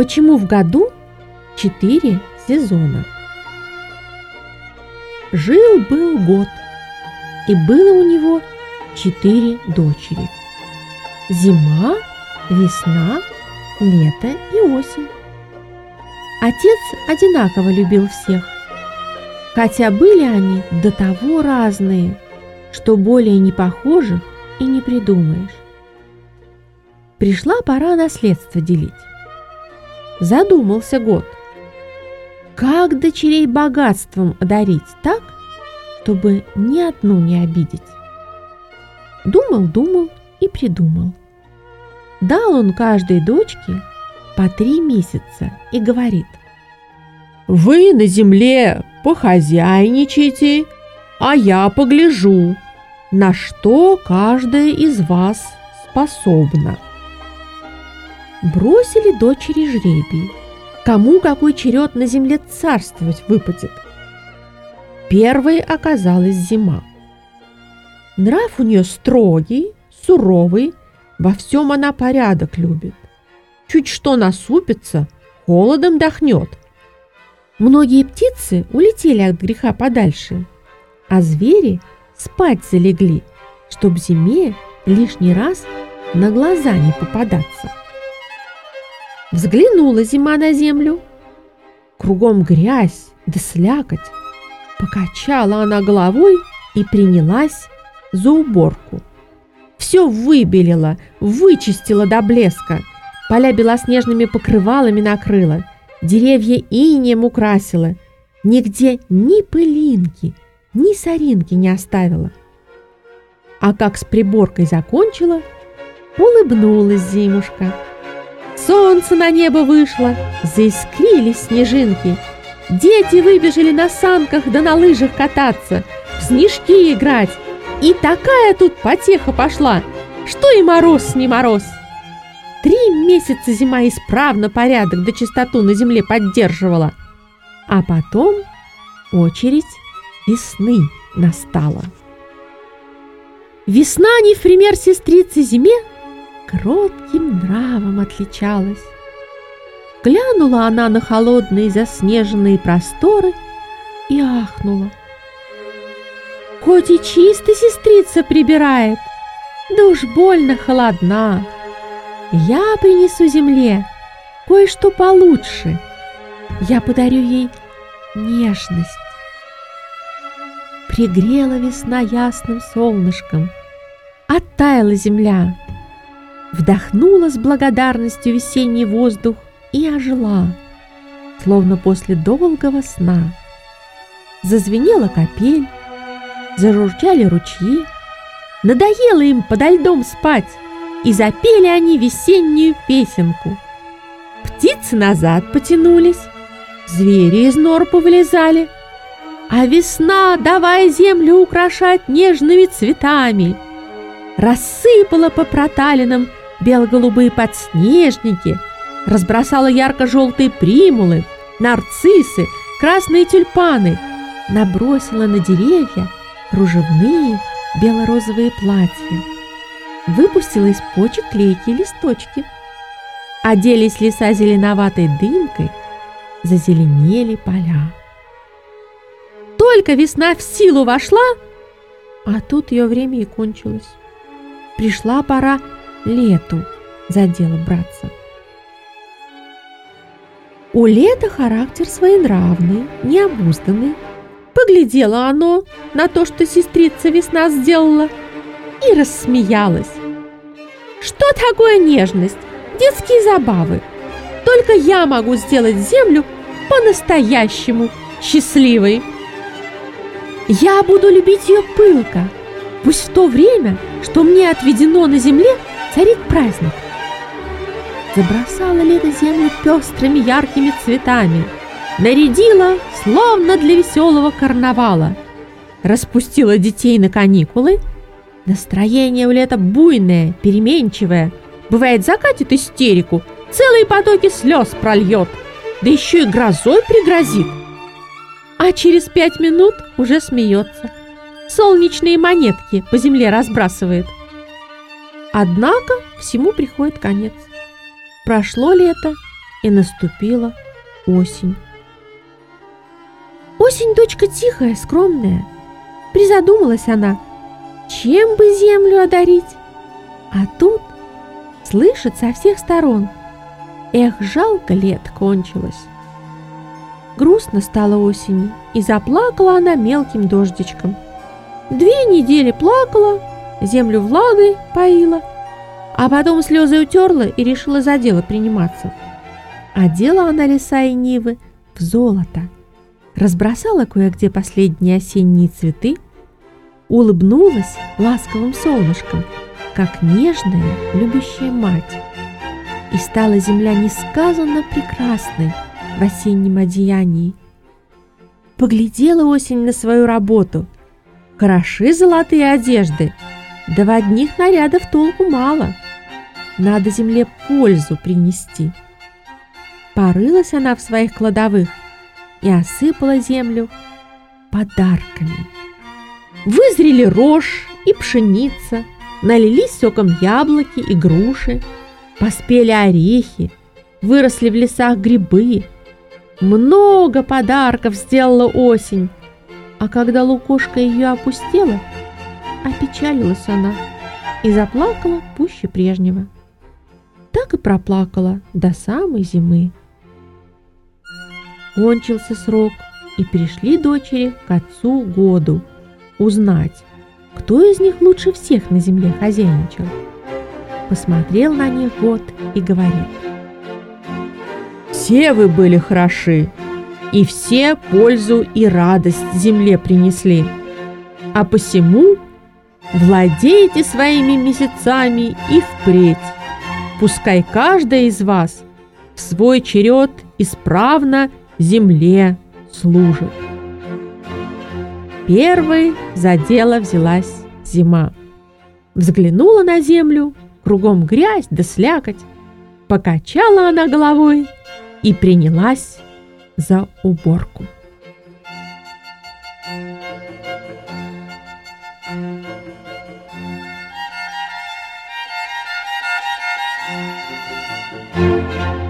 Почему в году четыре сезона? Жил-был год, и было у него четыре дочери. Зима, весна, лето и осень. Отец одинаково любил всех, хотя были они до того разные, что более не похожих и не придумаешь. Пришла пора наследство делить. Задумался год. Как дочерей богатством одарить так, чтобы ни одну не обидеть? Думал, думал и придумал. Дал он каждой дочке по три месяца и говорит. «Вы на земле похозяйничайте, а я погляжу, на что каждая из вас способна». Бросили дочери жребий, кому какой черед на земле царствовать выпадет. Первой оказалась зима. Нрав у нее строгий, суровый, во всем она порядок любит. Чуть что насупится, холодом дохнет. Многие птицы улетели от греха подальше, а звери спать залегли, чтоб зиме лишний раз на глаза не попадаться. Взглянула зима на землю. Кругом грязь да слякоть. Покачала она головой и принялась за уборку. Все выбелила, вычистила до блеска, поля белоснежными покрывалами накрыла, деревья инеем украсила, нигде ни пылинки, ни соринки не оставила. А как с приборкой закончила, улыбнулась зимушка. Солнце на небо вышло, заискрились снежинки. Дети выбежали на санках да на лыжах кататься, в снежки играть. И такая тут потеха пошла, что и мороз не мороз. Три месяца зима исправно порядок да чистоту на земле поддерживала. А потом очередь весны настала. Весна не в пример сестрицы зиме кротким нравом отличалась. Глянула она на холодные заснеженные просторы и ахнула. Хоть и чисто сестрица прибирает, да уж больно холодна. Я принесу земле кое-что получше. Я подарю ей нежность. Пригрела весна ясным солнышком, оттаяла земля, вдохнула с благодарностью весенний воздух и ожила, словно после долгого сна. Зазвенела капель, зажурчали ручьи, надоело им подо льдом спать, и запели они весеннюю песенку. Птицы назад потянулись, звери из нор повылезали, а весна, давай землю украшать нежными цветами, рассыпала по проталинам бело-голубые подснежники, разбросала ярко-желтые примулы, нарциссы, красные тюльпаны, набросила на деревья кружевные бело-розовые платья, выпустила из почек клейкие листочки. Оделись леса зеленоватой дымкой, зазеленели поля. Только весна в силу вошла, а тут ее время и кончилось. Пришла пора лету за дело браться. У лета характер своенравный, необузданный. Поглядело оно на то, что сестрица весна сделала, и рассмеялась. Что такое нежность? Детские забавы. Только я могу сделать землю по-настоящему счастливой. Я буду любить ее пылко, пусть в то время, что мне отведено на земле, царит праздник. Забросала лето землю пестрыми яркими цветами, нарядила, словно для веселого карнавала, распустила детей на каникулы. Настроение у лета буйное, переменчивое. Бывает, закатит истерику, целые потоки слез прольет, да еще и грозой пригрозит. А через пять минут уже смеется. Солнечные монетки по земле разбрасывает – Однако всему приходит конец. Прошло лето, и наступила осень. Осень дочка тихая, скромная. Призадумалась она, чем бы землю одарить. А тут слышит со всех сторон. Эх, жалко лет кончилось. Грустно стало осени, и заплакала она мелким дождичком. Две недели плакала, землю влагой поила, а потом слезы утерла и решила за дело приниматься. Одела она леса и нивы в золото, разбросала кое-где последние осенние цветы, улыбнулась ласковым солнышком, как нежная, любящая мать. И стала земля несказанно прекрасной в осеннем одеянии. Поглядела осень на свою работу. Хороши золотые одежды, да в одних нарядов толку мало. Надо земле пользу принести. Порылась она в своих кладовых и осыпала землю подарками. Вызрели рожь и пшеница, налились соком яблоки и груши, поспели орехи, выросли в лесах грибы. Много подарков сделала осень, а когда лукошка ее опустела, опечалилась она и заплакала пуще прежнего. Так и проплакала до самой зимы. Кончился срок, и пришли дочери к отцу году узнать, кто из них лучше всех на земле хозяйничал. Посмотрел на них год и говорит. «Все вы были хороши, и все пользу и радость земле принесли, а посему владеете своими месяцами и впредь. Пускай каждая из вас в свой черед исправно земле служит. Первой за дело взялась зима. Взглянула на землю, кругом грязь да слякоть. Покачала она головой и принялась за уборку. Música